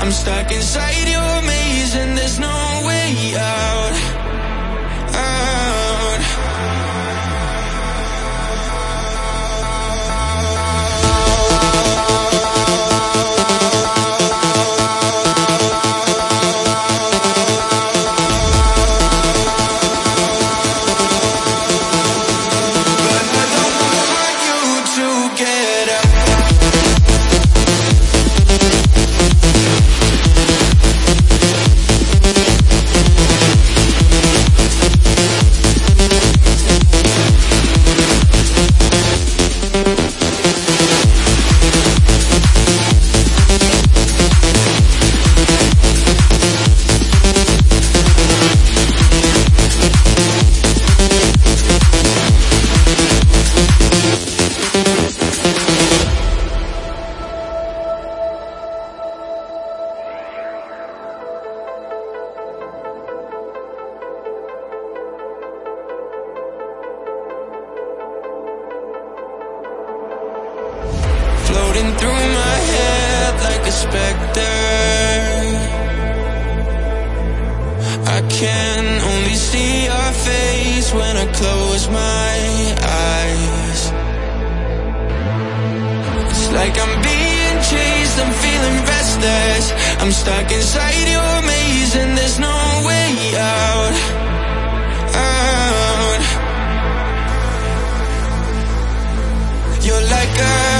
I'm stuck inside your maze and there's no way out. Through my head like a specter. I can only see your face when I close my eyes. It's like I'm being chased, I'm feeling restless. I'm stuck inside your maze and there's no way out. Out. You're like a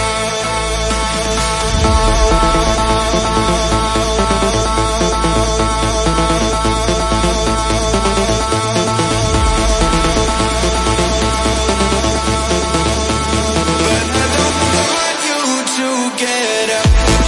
it out